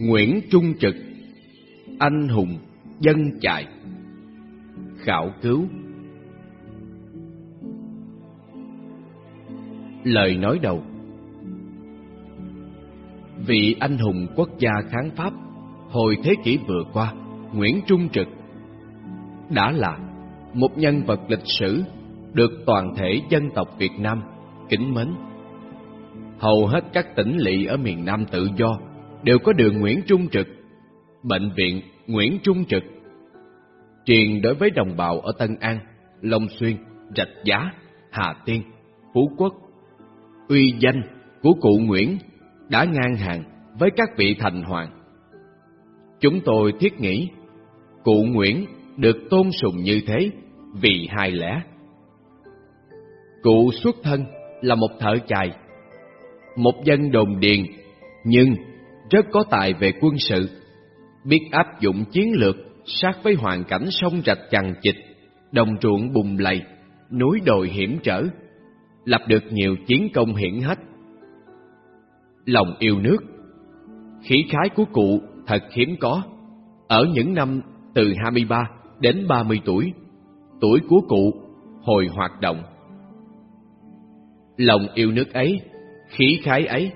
Nguyễn Trung Trực Anh hùng dân chạy Khảo cứu Lời nói đầu Vị anh hùng quốc gia kháng Pháp hồi thế kỷ vừa qua, Nguyễn Trung Trực, đã là một nhân vật lịch sử được toàn thể dân tộc Việt Nam kính mến. Hầu hết các tỉnh lỵ ở miền Nam tự do đều có đường Nguyễn Trung Trực, bệnh viện Nguyễn Trung Trực. Truyền đối với đồng bào ở Tân An, Long Xuyên, Rạch Giá, Hà Tiên, Phú Quốc, uy danh của cụ Nguyễn đã ngang hàng với các vị thành hoàng. Chúng tôi thiết nghĩ, cụ Nguyễn được tôn sùng như thế vì hai lẽ. Cụ xuất thân là một thợ chài, một dân đồn điền, nhưng rất có tài về quân sự, biết áp dụng chiến lược sát với hoàn cảnh sông rạch chằng chịt, đồng ruộng bùng lầy, núi đồi hiểm trở, lập được nhiều chiến công hiển hách. Lòng yêu nước, khí khái của cụ thật hiếm có. Ở những năm từ 23 đến 30 tuổi, tuổi của cụ hồi hoạt động. Lòng yêu nước ấy, khí khái ấy,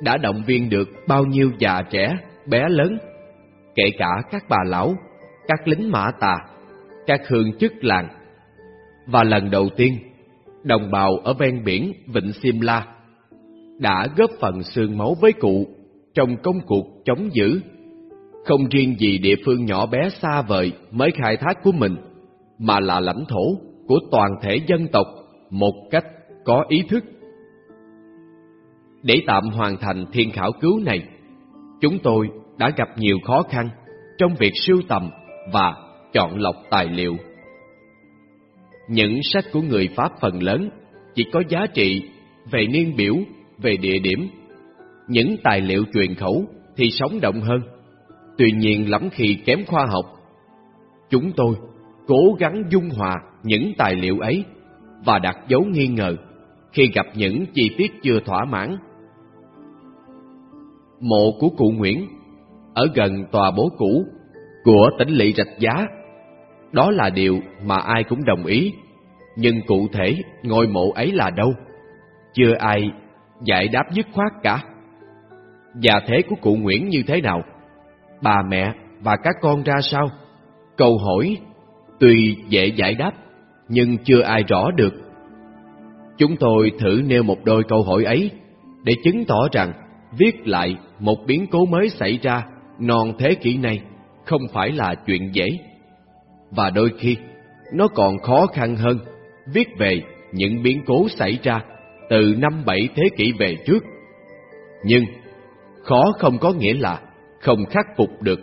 đã động viên được bao nhiêu già trẻ, bé lớn, kể cả các bà lão, các lính mã tà, các hương chức làng. Và lần đầu tiên, đồng bào ở ven biển Vịnh Simla đã góp phần xương máu với cụ trong công cuộc chống giữ. Không riêng gì địa phương nhỏ bé xa vời mới khai thác của mình, mà là lãnh thổ của toàn thể dân tộc một cách có ý thức. Để tạm hoàn thành thiên khảo cứu này, chúng tôi đã gặp nhiều khó khăn trong việc sưu tầm và chọn lọc tài liệu. Những sách của người Pháp phần lớn chỉ có giá trị về niên biểu, về địa điểm. Những tài liệu truyền khẩu thì sống động hơn, tuy nhiên lắm khi kém khoa học. Chúng tôi cố gắng dung hòa những tài liệu ấy và đặt dấu nghi ngờ khi gặp những chi tiết chưa thỏa mãn. Mộ của cụ Nguyễn ở gần tòa bố cũ của tỉnh lỵ Rạch Giá. Đó là điều mà ai cũng đồng ý, nhưng cụ thể ngôi mộ ấy là đâu? Chưa ai giải đáp dứt khoát cả. Và thế của cụ Nguyễn như thế nào? Bà mẹ và các con ra sao? Câu hỏi tuy dễ giải đáp, nhưng chưa ai rõ được. Chúng tôi thử nêu một đôi câu hỏi ấy để chứng tỏ rằng viết lại một biến cố mới xảy ra non thế kỷ này không phải là chuyện dễ. Và đôi khi, nó còn khó khăn hơn viết về những biến cố xảy ra từ năm bảy thế kỷ về trước. Nhưng, khó không có nghĩa là không khắc phục được.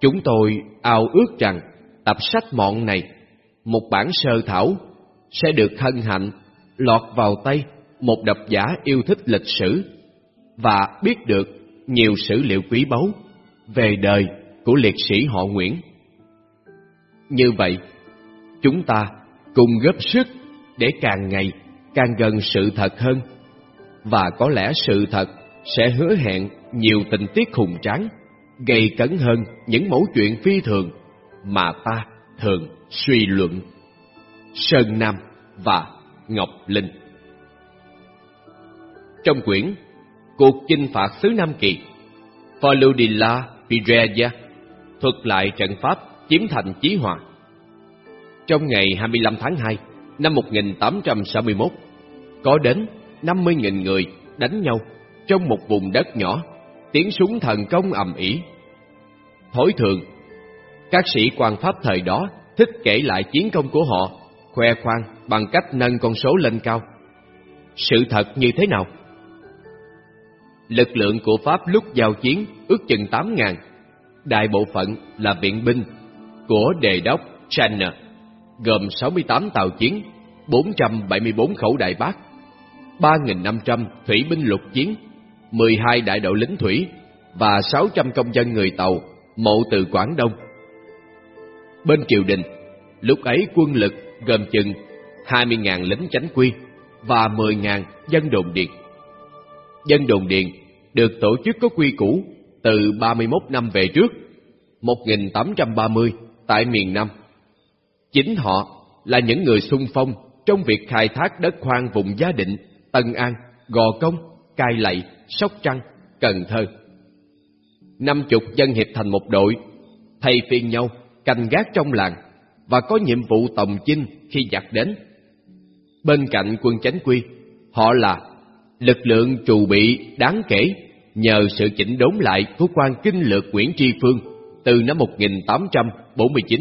Chúng tôi ao ước rằng tập sách mọn này, một bản sơ thảo, sẽ được hân hạnh lọt vào tay một độc giả yêu thích lịch sử và biết được nhiều sử liệu quý báu về đời của liệt sĩ họ Nguyễn. Như vậy, chúng ta cùng góp sức để càng ngày càng gần sự thật hơn, và có lẽ sự thật sẽ hứa hẹn nhiều tình tiết hùng tráng, gây cấn hơn những mẫu chuyện phi thường mà ta thường suy luận. Sơn Nam và Ngọc Linh Trong quyển Cuộc chinh phạt xứ Nam Kỳ, Faludilla Pireya thuật lại trận Pháp chiếm thành Chí Hòa. Trong ngày 25 tháng 2 năm 1861, có đến 50.000 người đánh nhau trong một vùng đất nhỏ, tiếng súng thần công ầm ĩ. Thối thường, các sĩ quan Pháp thời đó thích kể lại chiến công của họ, khoe khoang bằng cách nâng con số lên cao. Sự thật như thế nào? Lực lượng của Pháp lúc giao chiến ước chừng 8.000, đại bộ phận là biện binh của đề đốc China, gồm 68 tàu chiến, 474 khẩu đại bác, 3.500 thủy binh lục chiến, 12 đại đội lính thủy và 600 công dân người tàu mộ từ Quảng Đông. Bên triều đình, lúc ấy quân lực gồm chừng 20.000 lính chánh quy và 10.000 dân đồn điện. Dân đồn điện được tổ chức có quy củ từ 31 năm về trước, 1830 tại miền Nam. Chính họ là những người xung phong trong việc khai thác đất khoan vùng Gia Định, Tân An, Gò Công, Cai Lậy, Sóc Trăng, Cần Thơ. Năm chục dân hiệp thành một đội, thay phiên nhau canh gác trong làng và có nhiệm vụ tổng chinh khi giặc đến. Bên cạnh quân chánh quy, họ là lực lượng trù bị đáng kể nhờ sự chỉnh đốn lại của quan kinh lược Nguyễn Tri Phương từ năm 1849.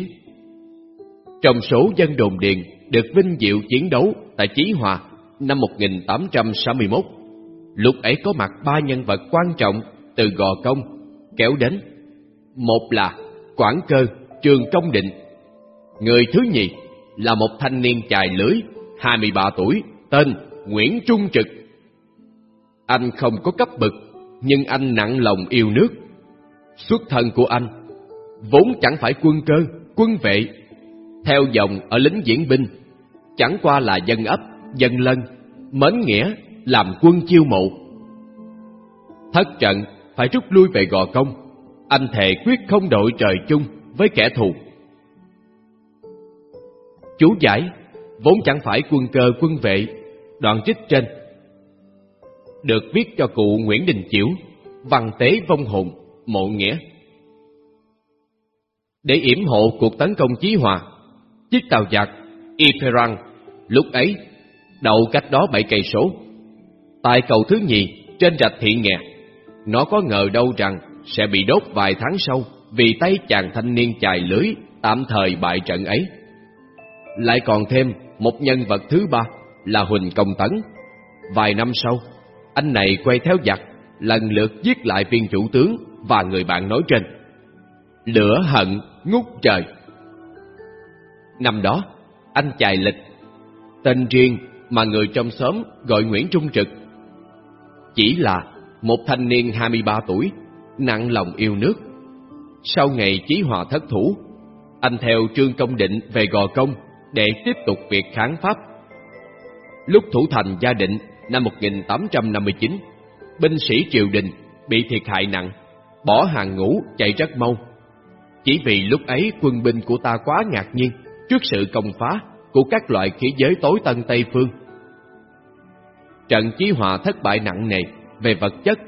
Trong số dân đồn điền được vinh diệu chiến đấu tại Chí Hòa năm 1861, lúc ấy có mặt ba nhân vật quan trọng từ Gò Công kéo đến. Một là Quảng Cơ, Trường Công Định. Người thứ nhì là một thanh niên chài lưới, 23 tuổi, tên Nguyễn Trung Trực. Anh không có cấp bậc, nhưng anh nặng lòng yêu nước. Xuất thân của anh vốn chẳng phải quân cơ, quân vệ, theo dòng ở lính diễn binh, chẳng qua là dân ấp, dân lân, mến nghĩa, làm quân chiêu mộ. Thất trận phải rút lui về gò công, anh thề quyết không đội trời chung với kẻ thù. Chú giải vốn chẳng phải quân cơ quân vệ, đoạn trích trên được viết cho cụ Nguyễn Đình Chiểu, văn tế vong hồn, mộ nghĩa. Để yểm hộ cuộc tấn công Chí Hòa, chiếc tàu giặc Iperang lúc ấy đậu cách đó bảy cây số. Tại cầu thứ nhì trên rạch thị nghè, nó có ngờ đâu rằng sẽ bị đốt vài tháng sau vì tay chàng thanh niên chài lưới tạm thời bại trận ấy. Lại còn thêm một nhân vật thứ ba là Huỳnh Công Tấn. Vài năm sau, anh này quay theo giặc, lần lượt giết lại viên chủ tướng và người bạn nói trên. Lửa hận ngút trời. Năm đó, anh chài lịch, tên riêng mà người trong xóm gọi Nguyễn Trung Trực. Chỉ là một thanh niên 23 tuổi, nặng lòng yêu nước. Sau ngày chí hòa thất thủ, anh theo Trương Công Định về Gò Công để tiếp tục việc kháng Pháp. Lúc thủ thành gia định năm 1859, binh sĩ triều đình bị thiệt hại nặng, bỏ hàng ngũ chạy rất mau. Chỉ vì lúc ấy quân binh của ta quá ngạc nhiên trước sự công phá của các loại khí giới tối tân Tây Phương. Trận chí hòa thất bại nặng nề về vật chất,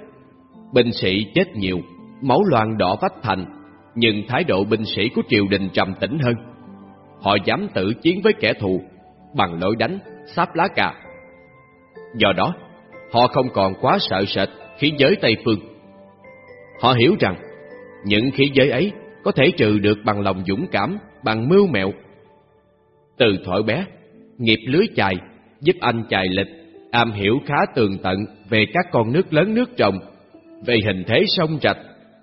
binh sĩ chết nhiều, máu loang đỏ vách thành, nhưng thái độ binh sĩ của triều đình trầm tĩnh hơn. Họ dám tự chiến với kẻ thù bằng lối đánh, sáp lá cà. Do đó, họ không còn quá sợ sệt khí giới Tây Phương. Họ hiểu rằng, những khí giới ấy có thể trừ được bằng lòng dũng cảm, bằng mưu mẹo. Từ thổi bé, nghiệp lưới chài giúp anh chài lịch, am hiểu khá tường tận về các con nước lớn nước trồng, về hình thế sông rạch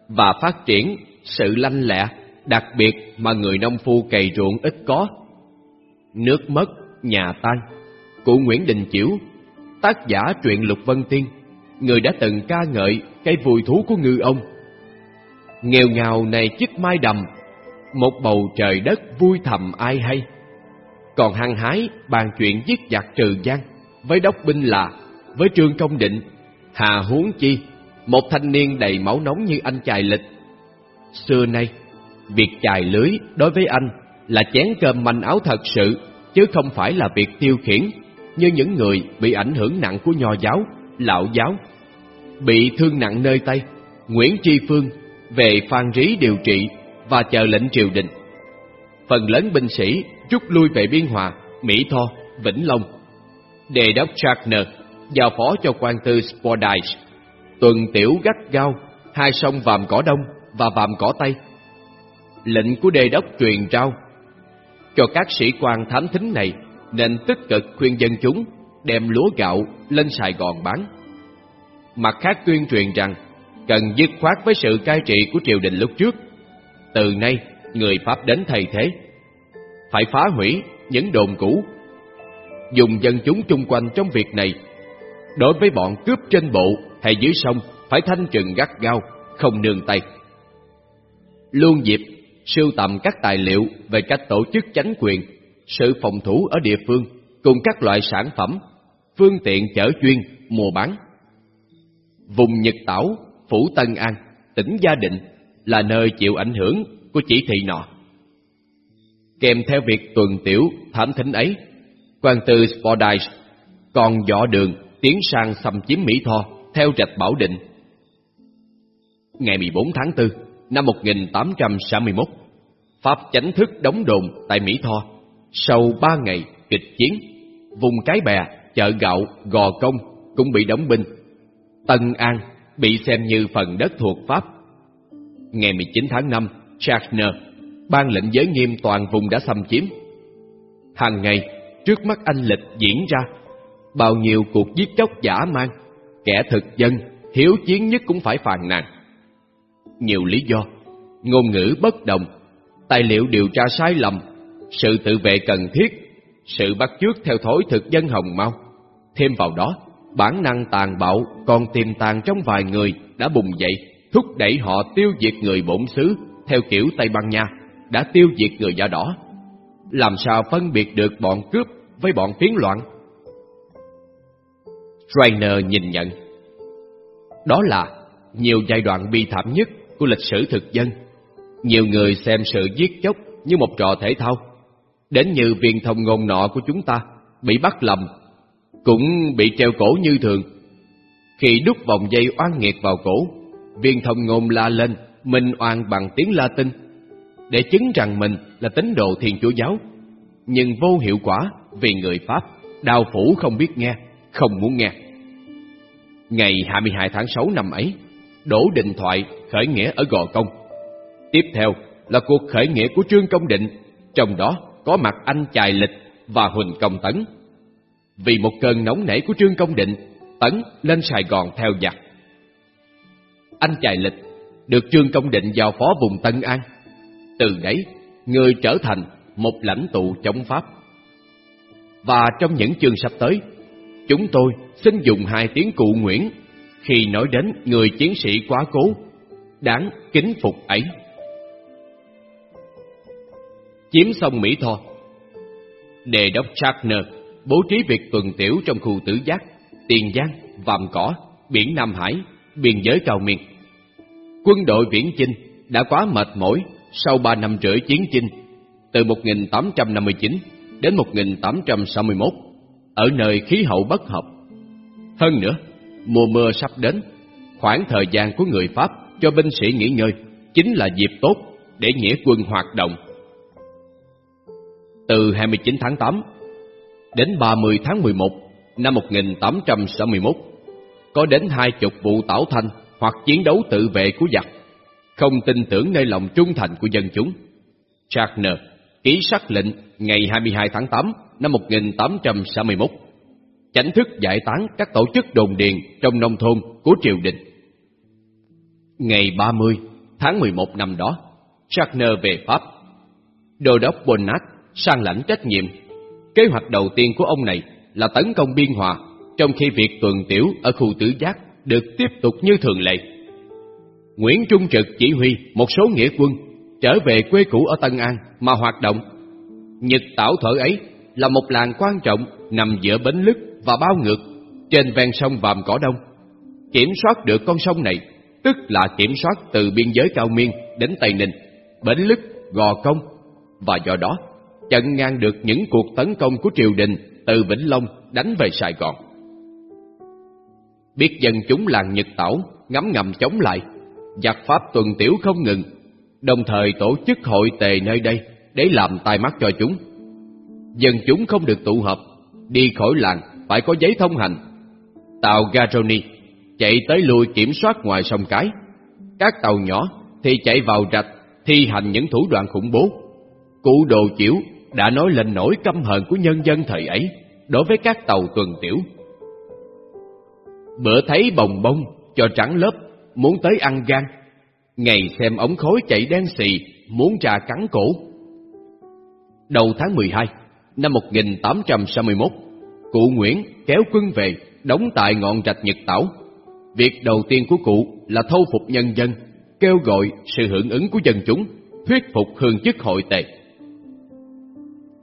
và phát triển sự lanh lẹ, đặc biệt mà người nông phu cày ruộng ít có. Nước mất, nhà tan, cụ Nguyễn Đình Chiểu, tác giả truyện Lục Vân Tiên, người đã từng ca ngợi cây vùi thú của ngư ông. Nghèo ngào này chiếc mai đầm, một bầu trời đất vui thầm ai hay. Còn hăng hái bàn chuyện giết giặc trừ gian, với đốc binh là, với trương công định, hà huống chi, một thanh niên đầy máu nóng như anh chài lịch. Xưa nay, việc chài lưới đối với anh là chén cơm manh áo thật sự, chứ không phải là việc tiêu khiển như những người bị ảnh hưởng nặng của nho giáo, lão giáo. Bị thương nặng nơi tay, Nguyễn Tri Phương về Phan Rí điều trị và chờ lệnh triều đình. Phần lớn binh sĩ rút lui về Biên Hòa, Mỹ Tho, Vĩnh Long. Đề đốc Chagner giao phó cho quan tư Spordice tuần tiểu gắt gao hai sông Vàm Cỏ Đông và Vàm Cỏ Tây. Lệnh của đề đốc truyền trao cho các sĩ quan thám thính này nên tích cực khuyên dân chúng đem lúa gạo lên Sài Gòn bán. Mặt khác tuyên truyền rằng cần dứt khoát với sự cai trị của triều đình lúc trước. Từ nay, người Pháp đến thay thế. Phải phá hủy những đồn cũ. Dùng dân chúng chung quanh trong việc này. Đối với bọn cướp trên bộ hay dưới sông, phải thanh trừng gắt gao, không nương tay. Luôn dịp sưu tầm các tài liệu về cách tổ chức chánh quyền, sự phòng thủ ở địa phương cùng các loại sản phẩm, phương tiện chở chuyên, mua bán. Vùng Nhật Tảo, Phủ Tân An, tỉnh Gia Định là nơi chịu ảnh hưởng của chỉ thị nọ. Kèm theo việc tuần tiểu thảm thính ấy, quan tư Spordice còn dọ đường tiến sang xâm chiếm Mỹ Tho theo trạch Bảo Định. Ngày 14 tháng 4 năm 1861, Pháp chánh thức đóng đồn tại Mỹ Tho. Sau ba ngày kịch chiến, vùng Cái Bè, chợ gạo, Gò Công cũng bị đóng binh. Tân An bị xem như phần đất thuộc Pháp. Ngày 19 tháng 5, Chagner ban lệnh giới nghiêm toàn vùng đã xâm chiếm. Hàng ngày, trước mắt anh lịch diễn ra, bao nhiêu cuộc giết chóc giả man, kẻ thực dân, hiếu chiến nhất cũng phải phàn nàn. Nhiều lý do, ngôn ngữ bất đồng, tài liệu điều tra sai lầm, sự tự vệ cần thiết, sự bắt chước theo thói thực dân hồng mau. Thêm vào đó, bản năng tàn bạo còn tiềm tàng trong vài người đã bùng dậy, thúc đẩy họ tiêu diệt người bổn xứ theo kiểu Tây Ban Nha, đã tiêu diệt người da đỏ. Làm sao phân biệt được bọn cướp với bọn phiến loạn? Rainer nhìn nhận. Đó là nhiều giai đoạn bi thảm nhất của lịch sử thực dân. Nhiều người xem sự giết chóc như một trò thể thao. Đến như viên thông ngôn nọ của chúng ta bị bắt lầm, cũng bị treo cổ như thường. Khi đút vòng dây oan nghiệt vào cổ, viên thông ngôn la lên, minh oan bằng tiếng Latin, để chứng rằng mình là tín đồ thiên chúa giáo. Nhưng vô hiệu quả vì người Pháp, đào phủ không biết nghe, không muốn nghe. Ngày 22 tháng 6 năm ấy, Đỗ Đình Thoại khởi nghĩa ở Gò Công. Tiếp theo là cuộc khởi nghĩa của Trương Công Định, trong đó có mặt anh Chài Lịch và Huỳnh Công Tấn. Vì một cơn nóng nảy của Trương Công Định, Tấn lên Sài Gòn theo giặc. Anh Chài Lịch được Trương Công Định giao phó vùng Tân An. Từ đấy, người trở thành một lãnh tụ chống Pháp. Và trong những chương sắp tới, chúng tôi xin dùng hai tiếng cụ Nguyễn khi nói đến người chiến sĩ quá cố, đáng kính phục ấy. Chiếm xong Mỹ Tho Đề đốc Chagner bố trí việc tuần tiểu trong khu tử giác, Tiền Giang, Vàm Cỏ, biển Nam Hải, biên giới cao miền. Quân đội viễn chinh đã quá mệt mỏi sau ba năm rưỡi chiến chinh từ 1859 đến 1861 ở nơi khí hậu bất hợp. Hơn nữa, mùa mưa sắp đến, khoảng thời gian của người Pháp cho binh sĩ nghỉ ngơi chính là dịp tốt để nghĩa quân hoạt động. Từ 29 tháng 8 đến 30 tháng 11 năm 1861, có đến hai chục vụ tảo thanh hoặc chiến đấu tự vệ của giặc, không tin tưởng nơi lòng trung thành của dân chúng. Chagner ký sắc lệnh ngày 22 tháng 8 năm 1861 chánh thức giải tán các tổ chức đồn điền trong nông thôn của triều đình. Ngày 30 tháng 11 năm đó, Chagner về Pháp. Đô đốc Bonat sang lãnh trách nhiệm. Kế hoạch đầu tiên của ông này là tấn công Biên Hòa, trong khi việc tuần tiểu ở khu Tử giác được tiếp tục như thường lệ. Nguyễn Trung Trực chỉ huy một số nghĩa quân trở về quê cũ ở Tân An mà hoạt động. Nhật Tảo Thở ấy là một làng quan trọng nằm giữa Bến Lức và Bao Ngược trên ven sông Vàm Cỏ Đông. Kiểm soát được con sông này, tức là kiểm soát từ biên giới Cao Miên đến Tây Ninh, Bến Lức, Gò Công, và do đó chặn ngang được những cuộc tấn công của triều đình từ Vĩnh Long đánh về Sài Gòn. Biết dân chúng làng Nhật Tảo ngắm ngầm chống lại, giặc Pháp tuần tiểu không ngừng, đồng thời tổ chức hội tề nơi đây để làm tai mắt cho chúng. Dân chúng không được tụ hợp, đi khỏi làng phải có giấy thông hành. Tàu Garoni chạy tới lui kiểm soát ngoài sông Cái. Các tàu nhỏ thì chạy vào rạch thi hành những thủ đoạn khủng bố. Cụ đồ chiểu đã nói lên nỗi căm hận của nhân dân thời ấy đối với các tàu tuần tiểu. Bữa thấy bồng bông cho trắng lớp muốn tới ăn gan, ngày xem ống khói chạy đen xì muốn trà cắn cổ. Đầu tháng 12 năm 1861, cụ Nguyễn kéo quân về đóng tại ngọn rạch Nhật Tảo. Việc đầu tiên của cụ là thâu phục nhân dân, kêu gọi sự hưởng ứng của dân chúng, thuyết phục hương chức hội tề.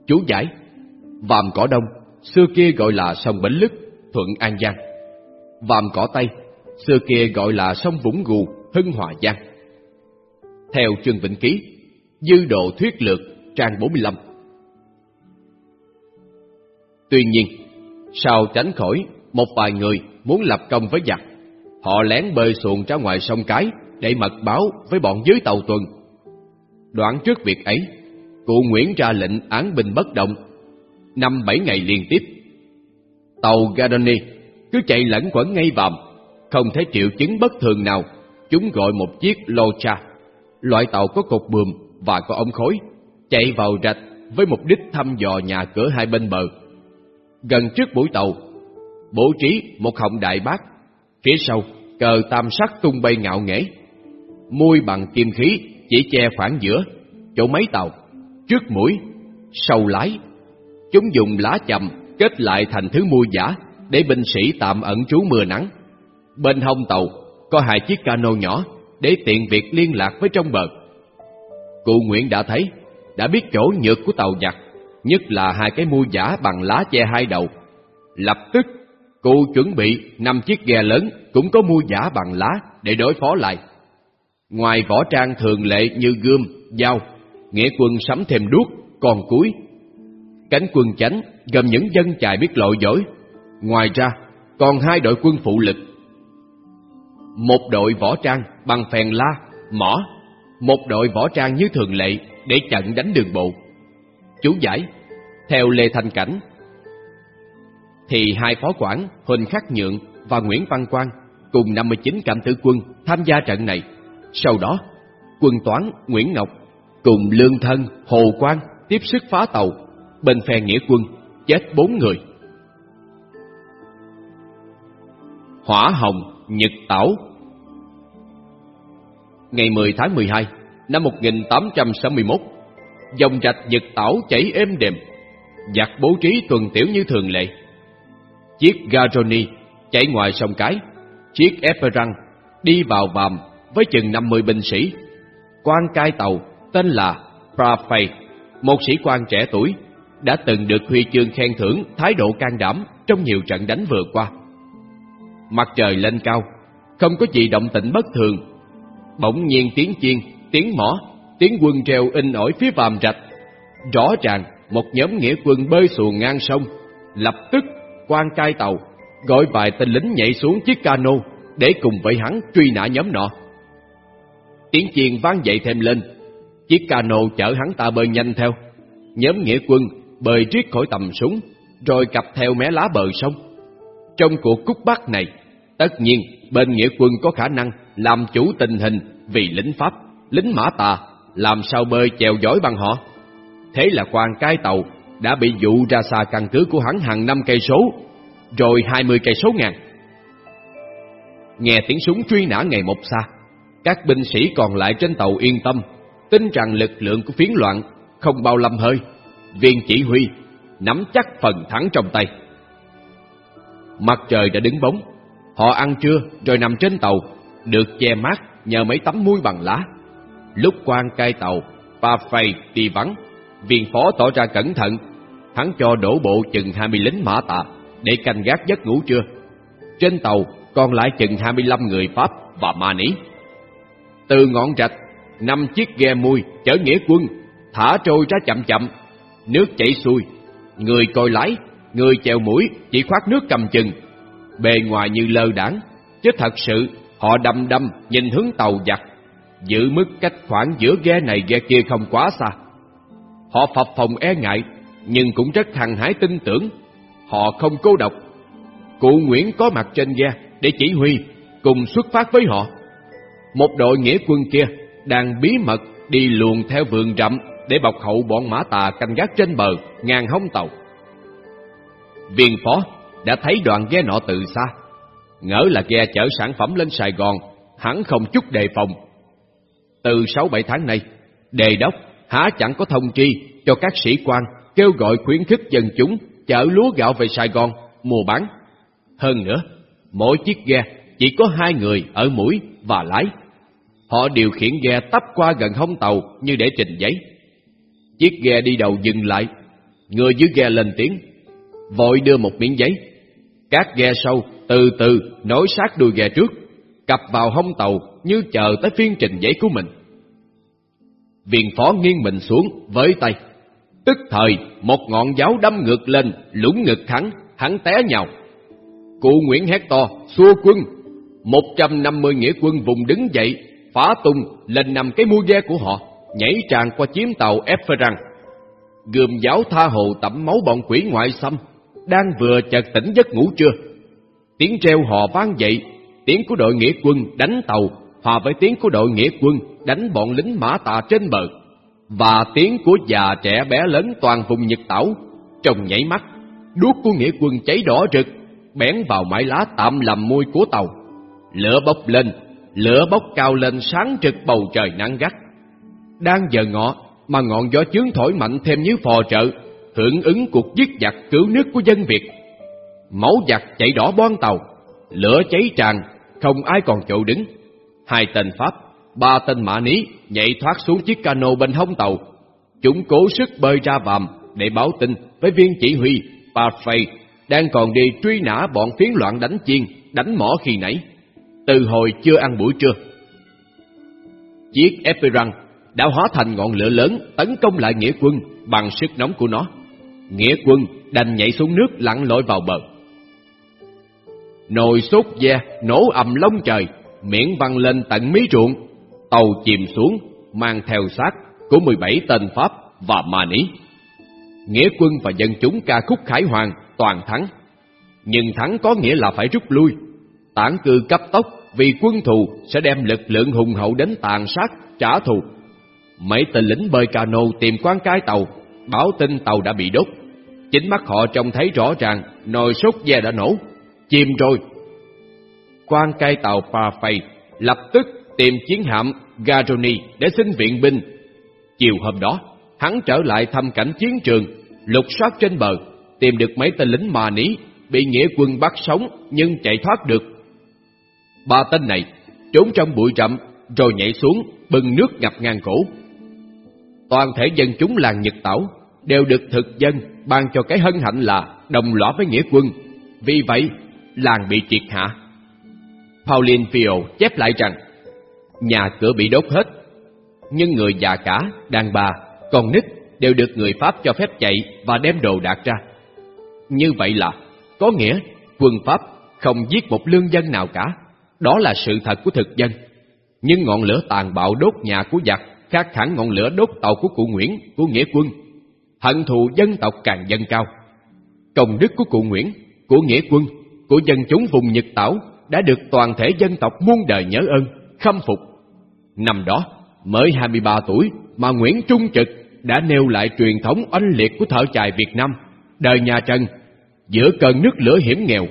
Chú giải Vàm Cỏ Đông, xưa kia gọi là sông Bến Lức, Thuận An Giang. Vàm Cỏ Tây, xưa kia gọi là sông Vũng Gù, Hưng Hòa Giang. Theo Trương Vĩnh Ký, Dư độ thuyết lược, trang 45. Tuy nhiên, sao tránh khỏi một vài người muốn lập công với giặc, họ lén bơi xuồng ra ngoài sông Cái để mật báo với bọn dưới tàu tuần. Đoạn trước việc ấy, cụ Nguyễn ra lệnh án binh bất động, năm bảy ngày liên tiếp. Tàu Gardoni cứ chạy lẫn quẩn ngay vàm, không thấy triệu chứng bất thường nào, chúng gọi một chiếc Locha, loại tàu có cột buồm và có ống khối, chạy vào rạch với mục đích thăm dò nhà cửa hai bên bờ. Gần trước mũi tàu, bố trí một họng đại bác, phía sau cờ tam sắc tung bay ngạo nghễ, Môi bằng kim khí chỉ che khoảng giữa, chỗ mấy tàu, trước mũi, sau lái. Chúng dùng lá chầm kết lại thành thứ mui giả để binh sĩ tạm ẩn trú mưa nắng. Bên hông tàu có hai chiếc cano nhỏ để tiện việc liên lạc với trong bờ. Cụ Nguyễn đã thấy, đã biết chỗ nhược của tàu giặc, nhất là hai cái mui giả bằng lá che hai đầu. Lập tức, cụ chuẩn bị năm chiếc ghe lớn cũng có mui giả bằng lá để đối phó lại. Ngoài võ trang thường lệ như gươm, dao, nghĩa quân sắm thêm đuốc, còn cuối. Cánh quân chánh gồm những dân chài biết lội giỏi Ngoài ra, còn hai đội quân phụ lực. Một đội võ trang bằng phèn la, mỏ, một đội võ trang như thường lệ để chặn đánh đường bộ. Chú giải, theo Lê Thanh Cảnh, thì hai phó quản Huỳnh Khắc Nhượng và Nguyễn Văn Quang cùng 59 cảm tử quân tham gia trận này. Sau đó, quân toán Nguyễn Ngọc cùng lương thân Hồ Quang tiếp sức phá tàu, bên phe nghĩa quân chết bốn người. Hỏa Hồng Nhật Tảo Ngày 10 tháng 12 năm 1861, dòng rạch Nhật Tảo chảy êm đềm, giặc bố trí tuần tiểu như thường lệ. Chiếc Garoni chạy ngoài sông Cái, chiếc Eperang đi vào vàm với chừng 50 binh sĩ. Quan cai tàu tên là Prafay, một sĩ quan trẻ tuổi, đã từng được huy chương khen thưởng thái độ can đảm trong nhiều trận đánh vừa qua. Mặt trời lên cao, không có gì động tĩnh bất thường. Bỗng nhiên tiếng chiên, tiếng mỏ, tiếng quân treo in ỏi phía vàm rạch. Rõ ràng một nhóm nghĩa quân bơi xuồng ngang sông, lập tức quan cai tàu, gọi vài tên lính nhảy xuống chiếc cano để cùng với hắn truy nã nhóm nọ. Tiếng chiên vang dậy thêm lên, chiếc cano chở hắn ta bơi nhanh theo. Nhóm nghĩa quân bơi riết khỏi tầm súng, rồi cặp theo mé lá bờ sông. Trong cuộc cút bắt này, tất nhiên bên nghĩa quân có khả năng làm chủ tình hình vì lính Pháp, lính Mã Tà làm sao bơi chèo giỏi bằng họ. Thế là quan cai tàu đã bị dụ ra xa căn cứ của hắn hàng năm cây số, rồi hai mươi cây số ngàn. Nghe tiếng súng truy nã ngày một xa, các binh sĩ còn lại trên tàu yên tâm, tin rằng lực lượng của phiến loạn không bao lâm hơi, viên chỉ huy nắm chắc phần thắng trong tay. Mặt trời đã đứng bóng, họ ăn trưa rồi nằm trên tàu, được che mát nhờ mấy tấm muôi bằng lá. Lúc quan cai tàu, pa phầy đi vắng, viên phó tỏ ra cẩn thận, hắn cho đổ bộ chừng hai mươi lính mã tạ để canh gác giấc ngủ trưa. Trên tàu còn lại chừng hai mươi lăm người Pháp và Ma Ní. Từ ngọn rạch, năm chiếc ghe mui chở nghĩa quân, thả trôi ra chậm chậm, nước chảy xuôi, người coi lái, người chèo mũi chỉ khoát nước cầm chừng, bề ngoài như lơ đãng chứ thật sự họ đăm đăm nhìn hướng tàu giặt giữ mức cách khoảng giữa ghe này ghe kia không quá xa. Họ phập phòng e ngại, nhưng cũng rất hăng hái tin tưởng, họ không cô độc. Cụ Nguyễn có mặt trên ghe để chỉ huy, cùng xuất phát với họ. Một đội nghĩa quân kia đang bí mật đi luồn theo vườn rậm để bọc hậu bọn mã tà canh gác trên bờ, ngàn hông tàu. Viên phó đã thấy đoàn ghe nọ từ xa, ngỡ là ghe chở sản phẩm lên Sài Gòn, hắn không chút đề phòng. Từ sáu bảy tháng nay, đề đốc há chẳng có thông tri cho các sĩ quan kêu gọi khuyến khích dân chúng chở lúa gạo về Sài Gòn mua bán. Hơn nữa, mỗi chiếc ghe chỉ có hai người ở mũi và lái. Họ điều khiển ghe tấp qua gần hông tàu như để trình giấy. Chiếc ghe đi đầu dừng lại, người dưới ghe lên tiếng, vội đưa một miếng giấy. Các ghe sau từ từ nối sát đuôi ghe trước, cặp vào hông tàu như chờ tới phiên trình giấy của mình. Viện phó nghiêng mình xuống với tay. Tức thời, một ngọn giáo đâm ngược lên, lũng ngực hắn, hắn té nhào. Cụ Nguyễn hét to, xua quân. 150 nghĩa quân vùng đứng dậy, phá tung lên nằm cái mũi ghe của họ, nhảy tràn qua chiếm tàu Efferan Gườm giáo tha hồ tẩm máu bọn quỷ ngoại xâm, đang vừa chợt tỉnh giấc ngủ trưa. Tiếng treo họ vang dậy, tiếng của đội nghĩa quân đánh tàu hòa với tiếng của đội nghĩa quân đánh bọn lính mã tà trên bờ. Và tiếng của già trẻ bé lớn toàn vùng Nhật Tảo trồng nhảy mắt. Đuốc của nghĩa quân cháy đỏ rực bén vào mái lá tạm làm môi của tàu. Lửa bốc lên lửa bốc cao lên sáng trực bầu trời nắng gắt. Đang giờ ngọ mà ngọn gió chướng thổi mạnh thêm như phò trợ hưởng ứng cuộc giết giặc cứu nước của dân Việt. Máu giặc chảy đỏ bon tàu lửa cháy tràn không ai còn chỗ đứng. Hai tên Pháp, ba tên Mã Ní nhảy thoát xuống chiếc cano bên hông tàu. Chúng cố sức bơi ra vàm để báo tin với viên chỉ huy Parfait đang còn đi truy nã bọn phiến loạn đánh chiên, đánh mỏ khi nãy, từ hồi chưa ăn buổi trưa. Chiếc Esperang đã hóa thành ngọn lửa lớn tấn công lại nghĩa quân bằng sức nóng của nó. Nghĩa quân đành nhảy xuống nước lặn lội vào bờ. Nồi sốt ve nổ ầm lông trời, miệng văng lên tận mí ruộng, tàu chìm xuống, mang theo xác của 17 tên Pháp và Ma Ní. Nghĩa quân và dân chúng ca khúc khải hoàng toàn thắng, nhưng thắng có nghĩa là phải rút lui. Tản cư cấp tốc vì quân thù sẽ đem lực lượng hùng hậu đến tàn sát, trả thù. Mấy tên lính bơi cano tìm quan cái tàu, báo tin tàu đã bị đốt. Chính mắt họ trông thấy rõ ràng nồi sốt ve đã nổ, chìm rồi quan cai tàu Parfait lập tức tìm chiến hạm Garoni để xin viện binh. Chiều hôm đó, hắn trở lại thăm cảnh chiến trường, lục soát trên bờ, tìm được mấy tên lính mà ní, bị nghĩa quân bắt sống nhưng chạy thoát được. Ba tên này trốn trong bụi rậm rồi nhảy xuống bừng nước ngập ngang cổ. Toàn thể dân chúng làng Nhật Tảo đều được thực dân ban cho cái hân hạnh là đồng lõa với nghĩa quân. Vì vậy, làng bị triệt hạ. Pauline Pio chép lại rằng nhà cửa bị đốt hết, nhưng người già cả, đàn bà, con nít đều được người Pháp cho phép chạy và đem đồ đạc ra. Như vậy là, có nghĩa quân Pháp không giết một lương dân nào cả, đó là sự thật của thực dân. Nhưng ngọn lửa tàn bạo đốt nhà của giặc khác hẳn ngọn lửa đốt tàu của cụ Nguyễn, của Nghĩa quân. Hận thù dân tộc càng dâng cao. Công đức của cụ Nguyễn, của Nghĩa quân, của dân chúng vùng Nhật Tảo đã được toàn thể dân tộc muôn đời nhớ ơn, khâm phục. Năm đó, mới 23 tuổi mà Nguyễn Trung Trực đã nêu lại truyền thống oanh liệt của thợ chài Việt Nam, đời nhà Trần. Giữa cơn nước lửa hiểm nghèo,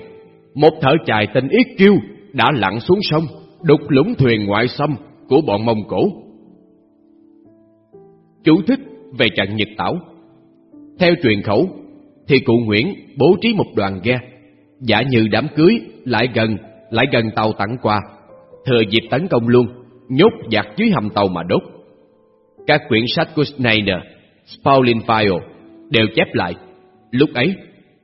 một thợ chài tên Yết Kiêu đã lặn xuống sông, đục lũng thuyền ngoại xâm của bọn Mông Cổ. Chú thích về trận Nhật Tảo Theo truyền khẩu, thì cụ Nguyễn bố trí một đoàn ghe, giả như đám cưới lại gần lại gần tàu tặng quà, thừa dịp tấn công luôn, nhốt giặc dưới hầm tàu mà đốt. Các quyển sách của Schneider, Pauline File đều chép lại. Lúc ấy,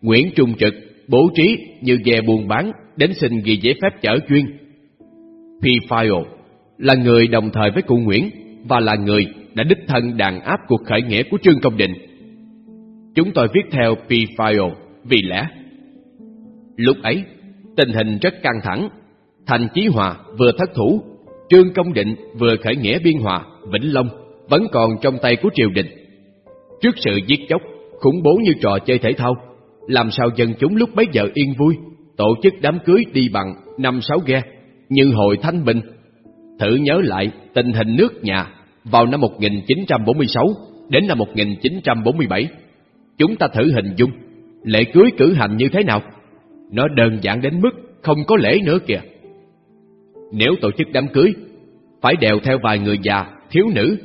Nguyễn Trung Trực bố trí như về buôn bán đến xin ghi giấy phép chở chuyên. P. File là người đồng thời với cụ Nguyễn và là người đã đích thân đàn áp cuộc khởi nghĩa của Trương Công Định. Chúng tôi viết theo P. File vì lẽ. Lúc ấy, Tình hình rất căng thẳng. Thành Chí Hòa vừa thất thủ, Trương Công Định vừa khởi nghĩa Biên Hòa, Vĩnh Long vẫn còn trong tay của triều đình. Trước sự giết chóc, khủng bố như trò chơi thể thao, làm sao dân chúng lúc bấy giờ yên vui, tổ chức đám cưới đi bằng năm sáu ghe, như hồi thanh bình. Thử nhớ lại tình hình nước nhà vào năm 1946 đến năm 1947. Chúng ta thử hình dung lễ cưới cử hành như thế nào? Nó đơn giản đến mức không có lễ nữa kìa. Nếu tổ chức đám cưới, phải đèo theo vài người già, thiếu nữ.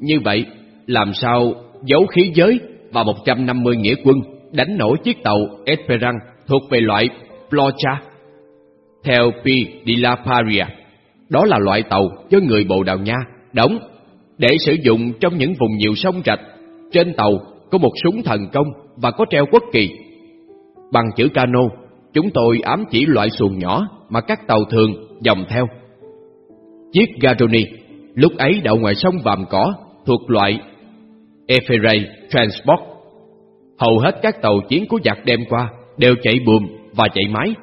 Như vậy, làm sao giấu khí giới và 150 nghĩa quân đánh nổi chiếc tàu Esperant thuộc về loại Plocha? Theo P. de la Paria, đó là loại tàu cho người Bồ Đào Nha đóng để sử dụng trong những vùng nhiều sông rạch. Trên tàu có một súng thần công và có treo quốc kỳ. Bằng chữ cano Chúng tôi ám chỉ loại xuồng nhỏ mà các tàu thường dòng theo. Chiếc Garoni lúc ấy đậu ngoài sông Vàm Cỏ thuộc loại Eferay Transport. Hầu hết các tàu chiến của giặc đem qua đều chạy buồm và chạy máy,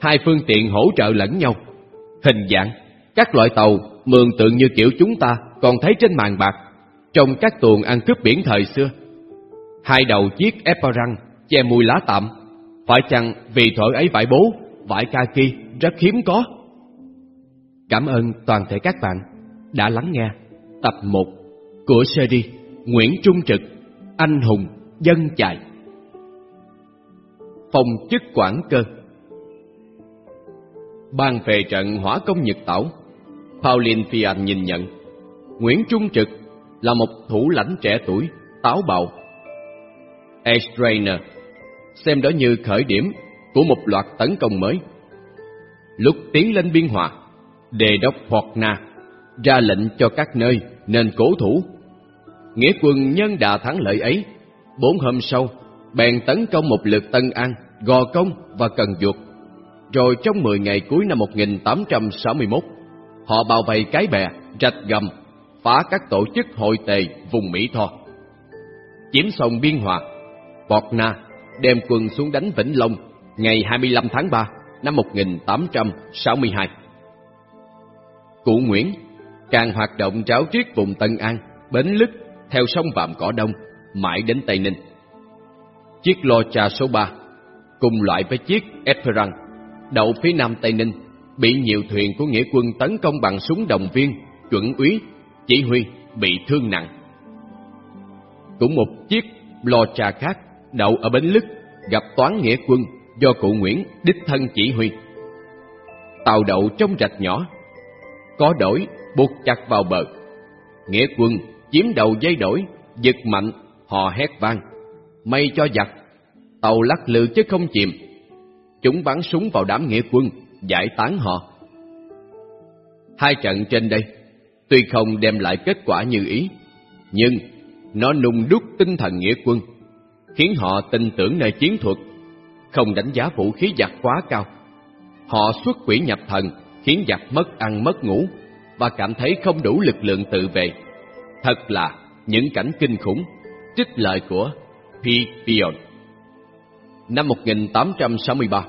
hai phương tiện hỗ trợ lẫn nhau. Hình dạng, các loại tàu mường tượng như kiểu chúng ta còn thấy trên màn bạc, trong các tuồng ăn cướp biển thời xưa. Hai đầu chiếc Eparang che mùi lá tạm, phải chăng vì thổi ấy vải bố, vải kaki rất hiếm có. Cảm ơn toàn thể các bạn đã lắng nghe tập 1 của series Nguyễn Trung Trực, Anh Hùng, Dân Chạy. Phòng chức quản cơ Ban về trận hỏa công Nhật Tảo, Pauline Fian nhìn nhận, Nguyễn Trung Trực là một thủ lãnh trẻ tuổi, táo bạo. Estrainer xem đó như khởi điểm của một loạt tấn công mới. Lúc tiến lên biên hòa, đề đốc Hoặc Na ra lệnh cho các nơi nên cố thủ. Nghĩa quân nhân đà thắng lợi ấy, bốn hôm sau, bèn tấn công một lượt Tân An, Gò Công và Cần Duột. Rồi trong 10 ngày cuối năm 1861, họ bao vây cái bè, rạch gầm, phá các tổ chức hội tề vùng Mỹ Tho. Chiếm sông Biên Hòa, Bọt Na đem quân xuống đánh Vĩnh Long ngày 25 tháng 3 năm 1862. Cụ Nguyễn càng hoạt động tráo triết vùng Tân An, Bến Lức theo sông Vàm Cỏ Đông mãi đến Tây Ninh. Chiếc lô trà số 3 cùng loại với chiếc Esperant đậu phía nam Tây Ninh bị nhiều thuyền của nghĩa quân tấn công bằng súng đồng viên chuẩn úy chỉ huy bị thương nặng. Cũng một chiếc lô trà khác đậu ở Bến Lức gặp toán nghĩa quân do cụ Nguyễn đích thân chỉ huy. Tàu đậu trong rạch nhỏ, có đổi buộc chặt vào bờ. Nghĩa quân chiếm đầu dây đổi, giật mạnh, họ hét vang. May cho giặc, tàu lắc lư chứ không chìm. Chúng bắn súng vào đám nghĩa quân, giải tán họ. Hai trận trên đây, tuy không đem lại kết quả như ý, nhưng nó nung đúc tinh thần nghĩa quân, khiến họ tin tưởng nơi chiến thuật, không đánh giá vũ khí giặc quá cao. Họ xuất quỷ nhập thần, khiến giặc mất ăn mất ngủ, và cảm thấy không đủ lực lượng tự vệ. Thật là những cảnh kinh khủng, trích lời của P. Pion. Năm 1863,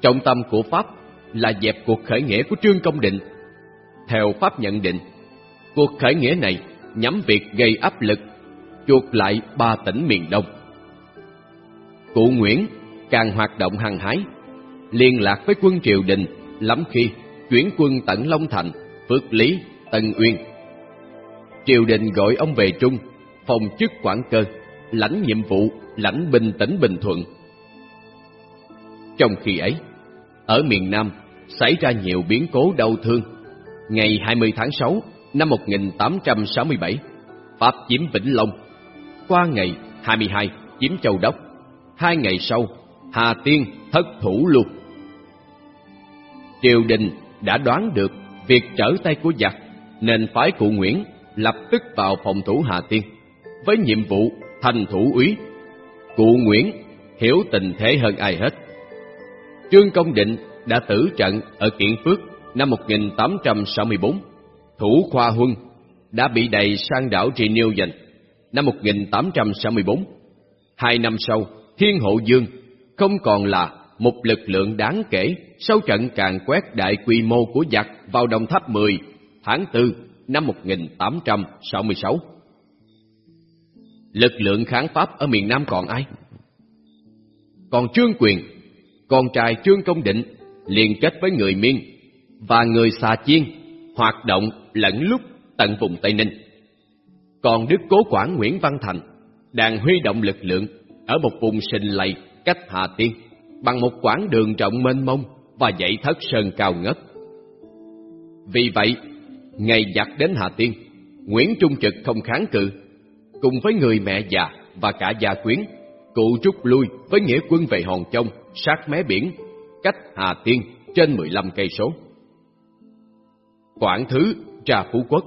trọng tâm của Pháp là dẹp cuộc khởi nghĩa của Trương Công Định. Theo Pháp nhận định, cuộc khởi nghĩa này nhắm việc gây áp lực, chuột lại ba tỉnh miền Đông. Cụ Nguyễn càng hoạt động hăng hái, liên lạc với quân triều đình lắm khi chuyển quân tận Long Thành Phước Lý, Tân Uyên. Triều đình gọi ông về Trung, phòng chức quản cơ, lãnh nhiệm vụ, lãnh binh tỉnh Bình Thuận. Trong khi ấy, ở miền Nam xảy ra nhiều biến cố đau thương. Ngày 20 tháng 6 năm 1867, Pháp chiếm Vĩnh Long. Qua ngày 22 chiếm Châu Đốc. Hai ngày sau, Hà Tiên thất thủ luôn. Triều đình đã đoán được việc trở tay của giặc nên phái cụ Nguyễn lập tức vào phòng thủ Hà Tiên với nhiệm vụ thành thủ úy. Cụ Nguyễn hiểu tình thế hơn ai hết. Trương Công Định đã tử trận ở Kiện Phước năm 1864. Thủ Khoa Huân đã bị đầy sang đảo Trị Niêu dành năm 1864. Hai năm sau, Thiên Hộ Dương không còn là một lực lượng đáng kể sau trận càng quét đại quy mô của giặc vào Đồng Tháp 10 tháng 4 năm 1866. Lực lượng kháng Pháp ở miền Nam còn ai? Còn Trương Quyền, con trai Trương Công Định liên kết với người Miên và người Xà Chiên hoạt động lẫn lúc tận vùng Tây Ninh. Còn Đức Cố Quản Nguyễn Văn Thành đang huy động lực lượng ở một vùng sinh lầy cách Hà Tiên bằng một quãng đường rộng mênh mông và dãy thất sơn cao ngất. Vì vậy, ngày giặc đến Hà Tiên, Nguyễn Trung Trực không kháng cự, cùng với người mẹ già và cả gia quyến, cụ rút lui với nghĩa quân về Hòn Trông, sát mé biển, cách Hà Tiên trên 15 cây số. Quảng Thứ trà Phú Quốc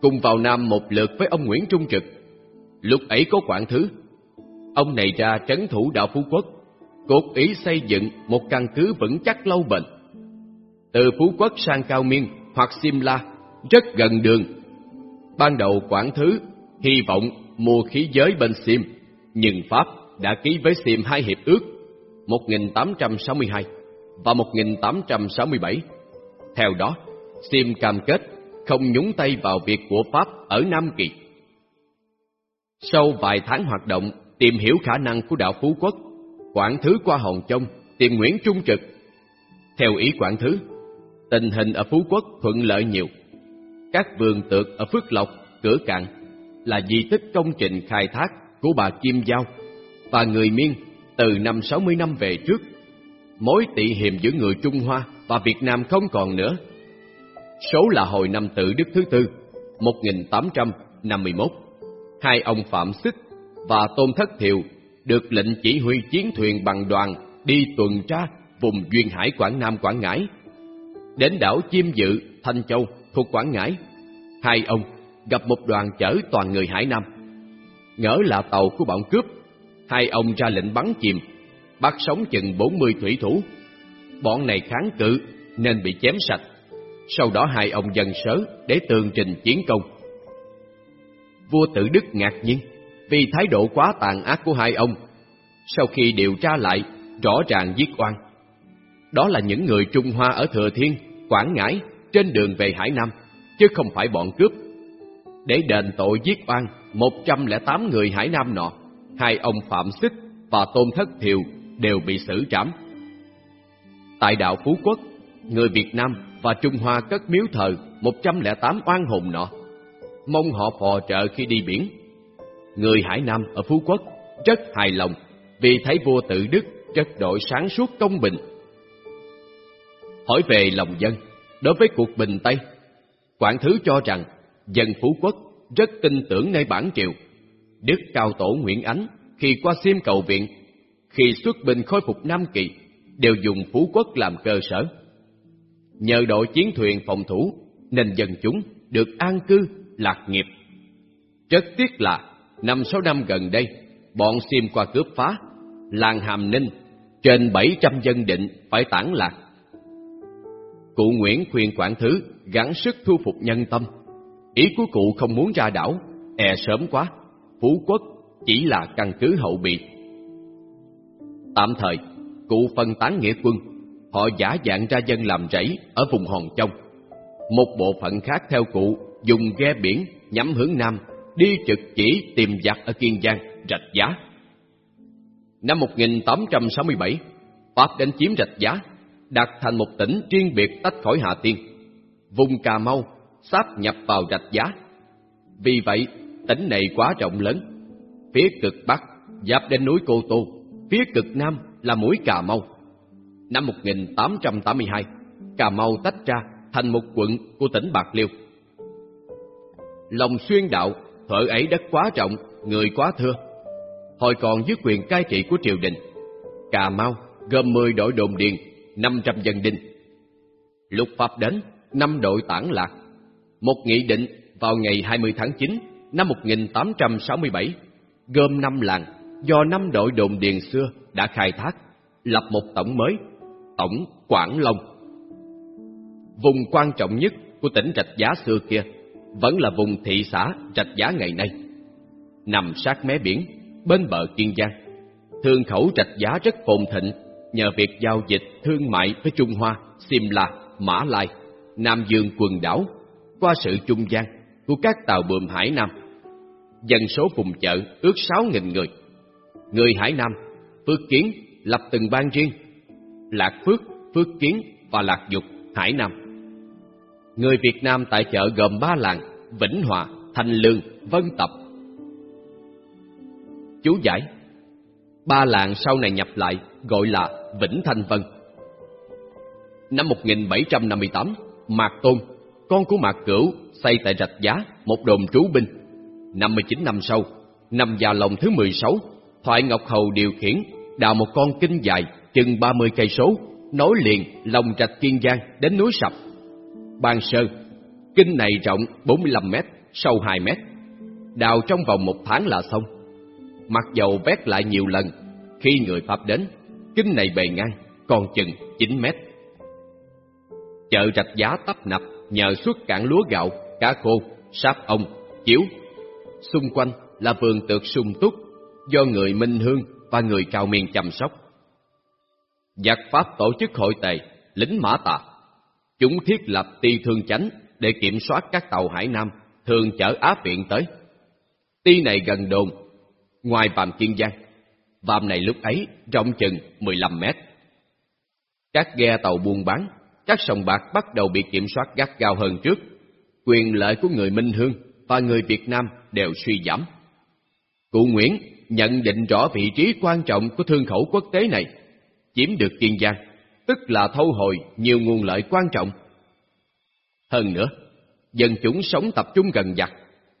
Cùng vào Nam một lượt với ông Nguyễn Trung Trực, lúc ấy có Quảng Thứ, ông này ra trấn thủ đảo Phú Quốc, cốt ý xây dựng một căn cứ vững chắc lâu bền Từ Phú Quốc sang Cao Miên hoặc Simla, rất gần đường. Ban đầu quản thứ hy vọng mua khí giới bên Sim, nhưng Pháp đã ký với Sim hai hiệp ước 1862 và 1867. Theo đó, Sim cam kết không nhúng tay vào việc của Pháp ở Nam Kỳ. Sau vài tháng hoạt động, tìm hiểu khả năng của đạo Phú Quốc, quản thứ qua Hồng chông tìm Nguyễn Trung Trực. Theo ý quản thứ, tình hình ở Phú Quốc thuận lợi nhiều. Các vườn tược ở Phước Lộc, Cửa Cạn là di tích công trình khai thác của bà Kim Giao và người Miên từ năm 60 năm về trước. Mối tị hiềm giữa người Trung Hoa và Việt Nam không còn nữa. Số là hồi năm tự Đức thứ tư, 1851. Hai ông Phạm Xích và Tôn Thất Thiệu được lệnh chỉ huy chiến thuyền bằng đoàn đi tuần tra vùng duyên hải Quảng Nam Quảng Ngãi. Đến đảo Chiêm Dự, Thanh Châu thuộc Quảng Ngãi, hai ông gặp một đoàn chở toàn người Hải Nam. Ngỡ là tàu của bọn cướp, hai ông ra lệnh bắn chìm, bắt sống chừng 40 thủy thủ. Bọn này kháng cự nên bị chém sạch. Sau đó hai ông dần sớ để tường trình chiến công. Vua Tử Đức ngạc nhiên vì thái độ quá tàn ác của hai ông. Sau khi điều tra lại, rõ ràng giết oan. Đó là những người Trung Hoa ở Thừa Thiên, Quảng Ngãi, trên đường về Hải Nam, chứ không phải bọn cướp. Để đền tội giết oan 108 người Hải Nam nọ, hai ông Phạm Xích và Tôn Thất Thiều đều bị xử trảm. Tại đạo Phú Quốc, người Việt Nam và Trung Hoa cất miếu thờ 108 oan hồn nọ, mong họ phò trợ khi đi biển. Người Hải Nam ở Phú Quốc rất hài lòng vì thấy vua tự đức rất đội sáng suốt công bình. Hỏi về lòng dân, đối với cuộc bình Tây, Quảng Thứ cho rằng dân Phú Quốc rất tin tưởng nơi bản triều. Đức Cao Tổ Nguyễn Ánh khi qua xiêm cầu viện, khi xuất binh khôi phục Nam Kỳ, đều dùng Phú Quốc làm cơ sở. Nhờ đội chiến thuyền phòng thủ, nên dân chúng được an cư, lạc nghiệp. Rất tiếc là, năm sáu năm gần đây, bọn xiêm qua cướp phá, làng Hàm Ninh, trên 700 dân định phải tản lạc. Cụ Nguyễn khuyên quản thứ gắng sức thu phục nhân tâm. Ý của cụ không muốn ra đảo, e sớm quá, Phú Quốc chỉ là căn cứ hậu bị. Tạm thời, cụ phân tán nghĩa quân, họ giả dạng ra dân làm rẫy ở vùng Hòn Trông. Một bộ phận khác theo cụ dùng ghe biển nhắm hướng Nam, đi trực chỉ tìm giặc ở Kiên Giang, rạch giá. Năm 1867, Pháp đến chiếm rạch giá, đặt thành một tỉnh riêng biệt tách khỏi Hà Tiên. Vùng Cà Mau sáp nhập vào rạch giá. Vì vậy, tỉnh này quá rộng lớn. Phía cực Bắc giáp đến núi Cô Tô, phía cực Nam là mũi Cà Mau. Năm 1882, Cà Mau tách ra thành một quận của tỉnh Bạc Liêu. Lòng xuyên đạo, thợ ấy đất quá rộng, người quá thưa. Hồi còn dưới quyền cai trị của triều đình, Cà Mau gồm 10 đội đồn điền, 500 dân đinh. Lục Pháp đến, năm đội tản lạc. Một nghị định vào ngày 20 tháng 9 năm 1867, gồm 5 làng do năm đội đồn điền xưa đã khai thác, lập một tổng mới, tổng Quảng Long. Vùng quan trọng nhất của tỉnh Rạch Giá xưa kia vẫn là vùng thị xã Rạch Giá ngày nay. Nằm sát mé biển, bên bờ Kiên Giang, thương khẩu Rạch Giá rất phồn thịnh nhờ việc giao dịch thương mại với Trung Hoa, Simla, Mã Lai, Nam Dương quần đảo qua sự trung gian của các tàu bườm Hải Nam. Dân số vùng chợ ước 6.000 người. Người Hải Nam, Phước Kiến lập từng bang riêng, Lạc Phước, Phước Kiến và Lạc Dục, Hải Nam. Người Việt Nam tại chợ gồm ba làng Vĩnh Hòa, Thành Lương, Vân Tập. Chú giải Ba làng sau này nhập lại gọi là Vĩnh Thanh Vân. Năm 1758, Mạc Tôn, con của Mạc Cửu, xây tại Rạch Giá một đồn trú binh. 59 năm sau, năm Già Lòng thứ 16, Thoại Ngọc Hầu điều khiển đào một con kinh dài chừng 30 cây số, nối liền lòng Rạch Kiên Giang đến núi Sập. Ban sơ, kinh này rộng 45 mét, sâu 2 mét. Đào trong vòng một tháng là xong. Mặc dầu vét lại nhiều lần, khi người Pháp đến, kinh này bề ngang còn chừng 9 mét. Chợ rạch giá tấp nập nhờ xuất cạn lúa gạo, cá khô, sáp ông, chiếu. Xung quanh là vườn tược sung túc do người Minh Hương và người Cao Miên chăm sóc. Giặc Pháp tổ chức hội tề, lính mã tà. Chúng thiết lập ti thương chánh để kiểm soát các tàu Hải Nam thường chở Á viện tới. Ti này gần đồn, ngoài Bàm Kiên Giang. Vàm này lúc ấy rộng chừng 15 mét. Các ghe tàu buôn bán, các sông bạc bắt đầu bị kiểm soát gắt gao hơn trước. Quyền lợi của người Minh Hương và người Việt Nam đều suy giảm. Cụ Nguyễn nhận định rõ vị trí quan trọng của thương khẩu quốc tế này, chiếm được Kiên Giang, tức là thâu hồi nhiều nguồn lợi quan trọng. Hơn nữa, dân chúng sống tập trung gần giặc,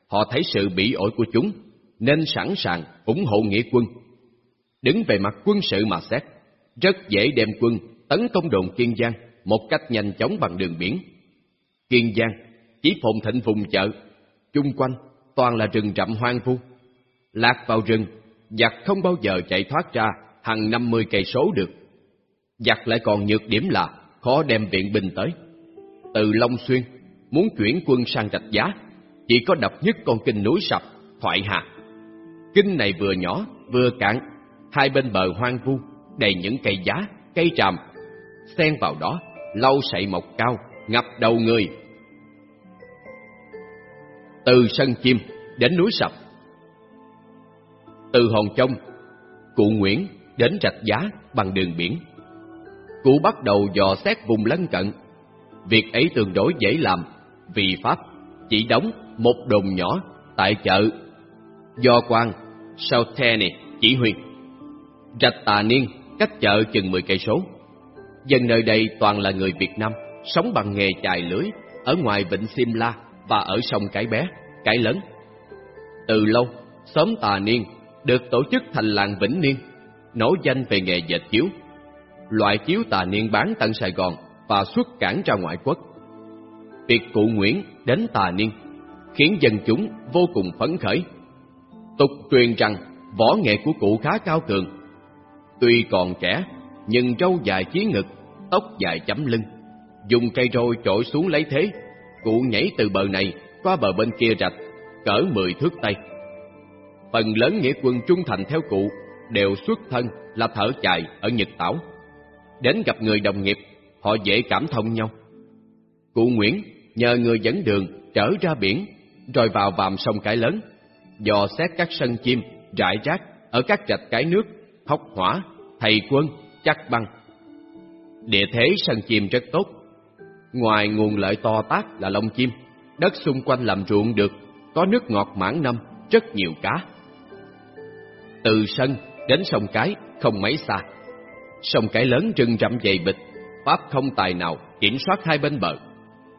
họ thấy sự bị ổi của chúng, nên sẵn sàng ủng hộ nghĩa quân. Đứng về mặt quân sự mà xét, rất dễ đem quân tấn công đồn Kiên Giang một cách nhanh chóng bằng đường biển. Kiên Giang chỉ phồn thịnh vùng chợ, chung quanh toàn là rừng rậm hoang vu. Lạc vào rừng, giặc không bao giờ chạy thoát ra hàng 50 cây số được. Giặc lại còn nhược điểm là khó đem viện binh tới. Từ Long Xuyên, muốn chuyển quân sang rạch giá, chỉ có đập nhất con kinh núi sập, thoại hạ. Kinh này vừa nhỏ, vừa cạn, hai bên bờ hoang vu, đầy những cây giá, cây tràm. Xen vào đó, lau sậy mọc cao, ngập đầu người. Từ sân chim đến núi sập Từ Hòn Trông, cụ Nguyễn đến rạch giá bằng đường biển. Cụ bắt đầu dò xét vùng lân cận. Việc ấy tương đối dễ làm, vì Pháp chỉ đóng một đồn nhỏ tại chợ do quan Southern chỉ huy. Rạch Tà Niên cách chợ chừng 10 cây số. Dân nơi đây toàn là người Việt Nam, sống bằng nghề chài lưới ở ngoài vịnh Simla và ở sông Cái Bé, Cái Lớn. Từ lâu, xóm Tà Niên được tổ chức thành làng Vĩnh Niên, nổi danh về nghề dệt chiếu. Loại chiếu Tà Niên bán tận Sài Gòn và xuất cảng ra ngoại quốc. Việc cụ Nguyễn đến Tà Niên khiến dân chúng vô cùng phấn khởi. Tục truyền rằng võ nghệ của cụ khá cao cường. Tuy còn trẻ, nhưng râu dài chí ngực, tóc dài chấm lưng. Dùng cây roi trội xuống lấy thế, cụ nhảy từ bờ này qua bờ bên kia rạch, cỡ mười thước tay. Phần lớn nghĩa quân trung thành theo cụ đều xuất thân là thở chài ở Nhật Tảo. Đến gặp người đồng nghiệp, họ dễ cảm thông nhau. Cụ Nguyễn nhờ người dẫn đường trở ra biển, rồi vào vàm sông cái lớn, dò xét các sân chim rải rác ở các rạch cái nước, hóc hỏa, thầy quân, chắc băng. Địa thế sân chim rất tốt. Ngoài nguồn lợi to tác là lông chim, đất xung quanh làm ruộng được, có nước ngọt mãn năm, rất nhiều cá. Từ sân đến sông Cái không mấy xa. Sông Cái lớn rừng rậm dày bịch, Pháp không tài nào kiểm soát hai bên bờ.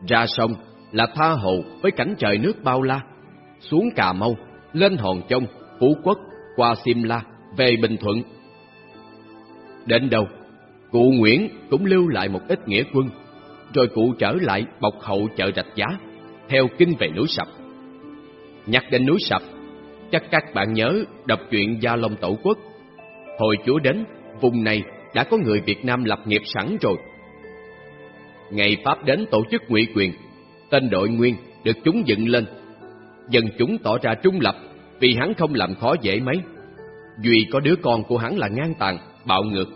Ra sông là tha hồ với cảnh trời nước bao la, xuống Cà Mau, lên Hòn Trông, Phú Quốc, qua Simla, về Bình Thuận. Đến đâu, cụ Nguyễn cũng lưu lại một ít nghĩa quân, rồi cụ trở lại bọc hậu chợ rạch giá, theo kinh về núi Sập. Nhắc đến núi Sập, chắc các bạn nhớ đọc chuyện Gia Long Tổ Quốc. Hồi Chúa đến, vùng này đã có người Việt Nam lập nghiệp sẵn rồi. Ngày Pháp đến tổ chức ngụy quyền, tên đội nguyên được chúng dựng lên. Dân chúng tỏ ra trung lập vì hắn không làm khó dễ mấy. Duy có đứa con của hắn là ngang tàn, bạo ngược,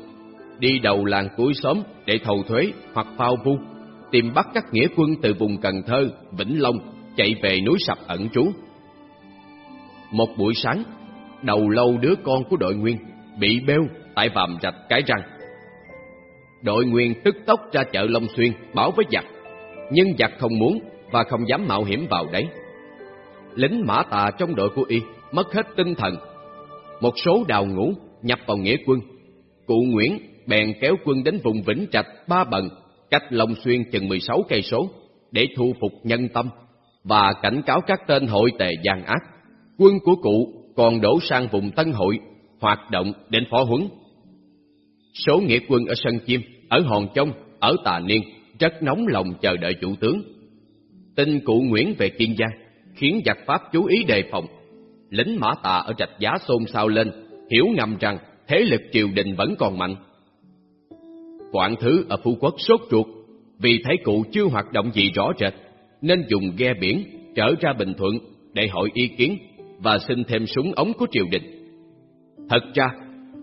đi đầu làng cuối xóm để thầu thuế hoặc phao vu, tìm bắt các nghĩa quân từ vùng Cần Thơ, Vĩnh Long chạy về núi Sập ẩn trú. Một buổi sáng, đầu lâu đứa con của đội nguyên bị bêu tại vàm rạch cái răng. Đội nguyên tức tốc ra chợ Long Xuyên báo với giặc, nhưng giặc không muốn và không dám mạo hiểm vào đấy. Lính mã tà trong đội của y mất hết tinh thần. Một số đào ngũ nhập vào nghĩa quân. Cụ Nguyễn bèn kéo quân đến vùng Vĩnh Trạch, Ba Bần, cách Long Xuyên chừng 16 cây số để thu phục nhân tâm và cảnh cáo các tên hội tề gian ác. Quân của cụ còn đổ sang vùng Tân Hội, hoạt động đến phó huấn. Số nghĩa quân ở sân chim, ở Hòn Trông, ở Tà Niên rất nóng lòng chờ đợi chủ tướng. Tin cụ Nguyễn về Kiên Giang khiến giặc Pháp chú ý đề phòng. Lính mã tà ở trạch giá xôn xao lên, hiểu ngầm rằng thế lực triều đình vẫn còn mạnh. Quảng Thứ ở Phú Quốc sốt ruột vì thấy cụ chưa hoạt động gì rõ rệt, nên dùng ghe biển trở ra Bình Thuận để hỏi ý kiến và xin thêm súng ống của triều đình. Thật ra,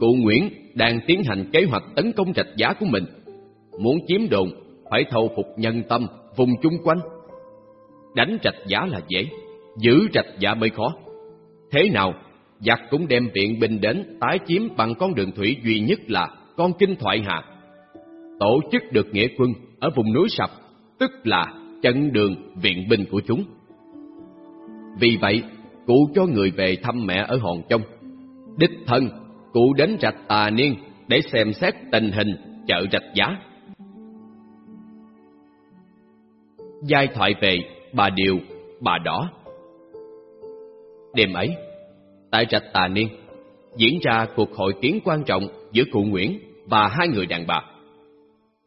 cụ Nguyễn đang tiến hành kế hoạch tấn công trạch giá của mình. Muốn chiếm đồn, phải thâu phục nhân tâm vùng chung quanh. Đánh trạch giá là dễ, giữ trạch giá mới khó. Thế nào, giặc cũng đem viện binh đến tái chiếm bằng con đường thủy duy nhất là con kinh thoại hạ. Tổ chức được nghĩa quân ở vùng núi sập, tức là chặn đường viện binh của chúng. Vì vậy, cụ cho người về thăm mẹ ở Hòn Trông. Đích thân, cụ đến rạch tà niên để xem xét tình hình chợ rạch giá. Giai thoại về bà Điều, bà Đỏ Đêm ấy, tại rạch tà niên, diễn ra cuộc hội kiến quan trọng giữa cụ Nguyễn và hai người đàn bà.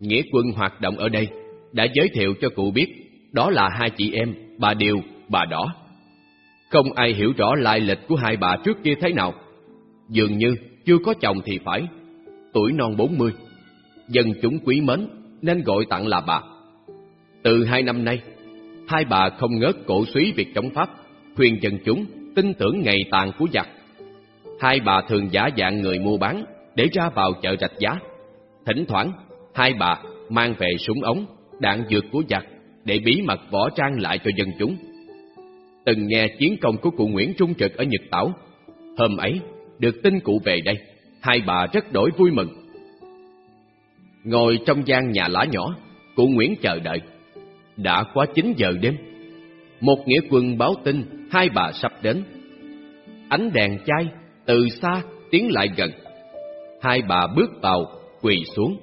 Nghĩa quân hoạt động ở đây đã giới thiệu cho cụ biết đó là hai chị em bà Điều, bà Đỏ. Không ai hiểu rõ lai lịch của hai bà trước kia thế nào. Dường như chưa có chồng thì phải, tuổi non bốn mươi. Dân chúng quý mến nên gọi tặng là bà. Từ hai năm nay, hai bà không ngớt cổ suý việc chống Pháp, khuyên dân chúng tin tưởng ngày tàn của giặc. Hai bà thường giả dạng người mua bán để ra vào chợ rạch giá. Thỉnh thoảng, hai bà mang về súng ống, đạn dược của giặc để bí mật võ trang lại cho dân chúng. Từng nghe chiến công của cụ Nguyễn Trung Trực ở Nhật Tảo. Hôm ấy, được tin cụ về đây, hai bà rất đổi vui mừng. Ngồi trong gian nhà lá nhỏ, cụ Nguyễn chờ đợi. Đã quá 9 giờ đêm. Một nghĩa quân báo tin hai bà sắp đến. Ánh đèn chai từ xa tiến lại gần. Hai bà bước vào, quỳ xuống.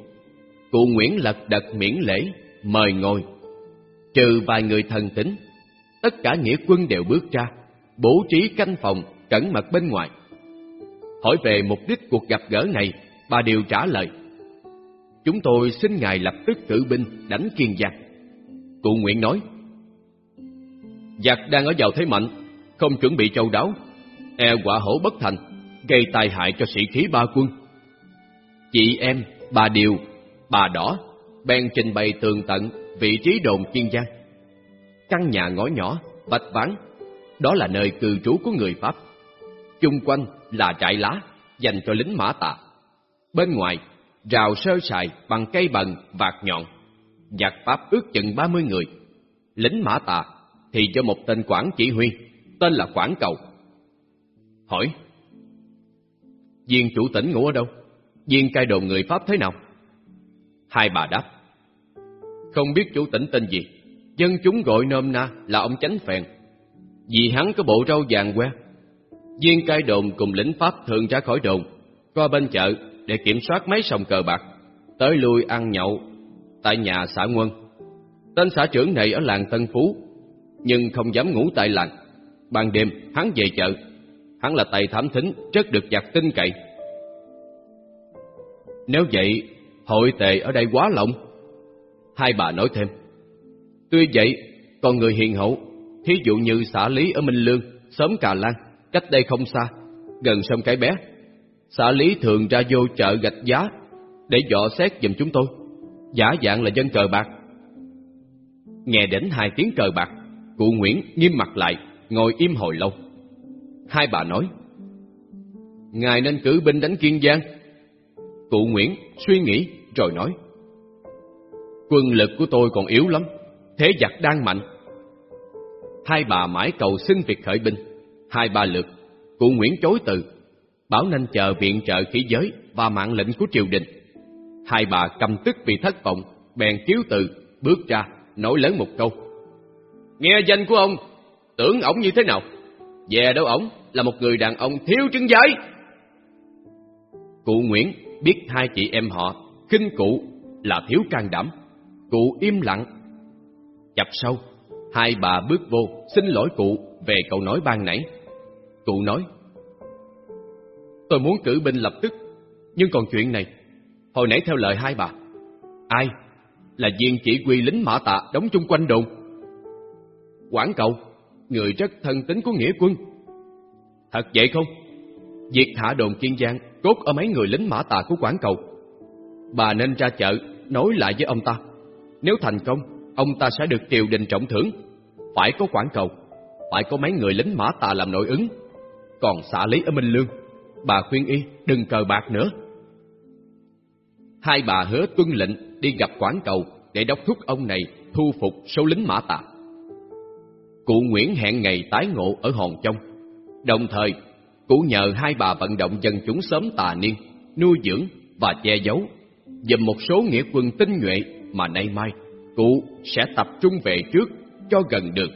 Cụ Nguyễn lật đật miễn lễ, mời ngồi. Trừ vài người thần tính, tất cả nghĩa quân đều bước ra, bố trí canh phòng, cẩn mật bên ngoài. Hỏi về mục đích cuộc gặp gỡ này, bà đều trả lời. Chúng tôi xin Ngài lập tức cử binh đánh Kiên giặc. Cụ Nguyễn nói, Giặc đang ở vào thế mạnh, không chuẩn bị châu đáo, e quả hổ bất thành, gây tai hại cho sĩ khí ba quân. Chị em, bà Điều, bà Đỏ, bèn trình bày tường tận vị trí đồn Kiên Giang. Căn nhà ngõ nhỏ, vách vắng, đó là nơi cư trú của người Pháp. Chung quanh là trại lá dành cho lính mã tà. Bên ngoài, rào sơ sài bằng cây bần, vạt nhọn. Giặc Pháp ước chừng ba mươi người. Lính mã tà thì cho một tên quản chỉ huy, tên là Quảng Cầu. Hỏi, viên chủ tỉnh ngủ ở đâu? Viên cai đồn người Pháp thế nào? Hai bà đáp, không biết chủ tỉnh tên gì, dân chúng gọi nôm na là ông Chánh Phèn, vì hắn có bộ râu vàng que. Viên cai đồn cùng lính Pháp thường ra khỏi đồn, qua bên chợ để kiểm soát mấy sòng cờ bạc, tới lui ăn nhậu tại nhà xã Nguân. Tên xã trưởng này ở làng Tân Phú, nhưng không dám ngủ tại làng. Ban đêm hắn về chợ, hắn là tay thám thính rất được giặc tin cậy. Nếu vậy, hội tệ ở đây quá lộng. Hai bà nói thêm. Tuy vậy, còn người hiền hậu, thí dụ như xã Lý ở Minh Lương, xóm Cà Lan, cách đây không xa, gần sông Cái Bé. Xã Lý thường ra vô chợ gạch giá để dọ xét giùm chúng tôi, giả dạng là dân cờ bạc. Nghe đến hai tiếng cờ bạc, cụ Nguyễn nghiêm mặt lại, ngồi im hồi lâu. Hai bà nói, Ngài nên cử binh đánh Kiên Giang. Cụ Nguyễn suy nghĩ rồi nói, Quân lực của tôi còn yếu lắm, thế giặc đang mạnh. Hai bà mãi cầu xin việc khởi binh, hai bà lượt, cụ Nguyễn chối từ, bảo nên chờ viện trợ khí giới và mạng lệnh của triều đình. Hai bà cầm tức vì thất vọng, bèn kiếu từ, bước ra, nổi lớn một câu. Nghe danh của ông, tưởng ổng như thế nào? Về đâu ổng là một người đàn ông thiếu trứng giới. Cụ Nguyễn biết hai chị em họ, kinh cụ là thiếu can đảm. Cụ im lặng. Chập sâu, hai bà bước vô xin lỗi cụ về câu nói ban nãy. Cụ nói, tôi muốn cử binh lập tức, nhưng còn chuyện này, hồi nãy theo lời hai bà. Ai? Là viên chỉ huy lính mã tạ đóng chung quanh đồn. Quảng cầu, người rất thân tính của nghĩa quân. Thật vậy không? Việc hạ đồn kiên giang cốt ở mấy người lính mã tà của quảng cầu. Bà nên ra chợ nói lại với ông ta. Nếu thành công, ông ta sẽ được triều đình trọng thưởng. Phải có quản cầu, phải có mấy người lính mã tà làm nội ứng. Còn xã lý ở Minh Lương, bà khuyên y đừng cờ bạc nữa. Hai bà hứa tuân lệnh đi gặp quản cầu để đốc thúc ông này thu phục số lính mã tà. Cụ Nguyễn hẹn ngày tái ngộ ở Hòn Trông. Đồng thời, cụ nhờ hai bà vận động dân chúng sớm tà niên, nuôi dưỡng và che giấu, dùm một số nghĩa quân tinh nhuệ mà nay mai, cụ sẽ tập trung về trước cho gần được.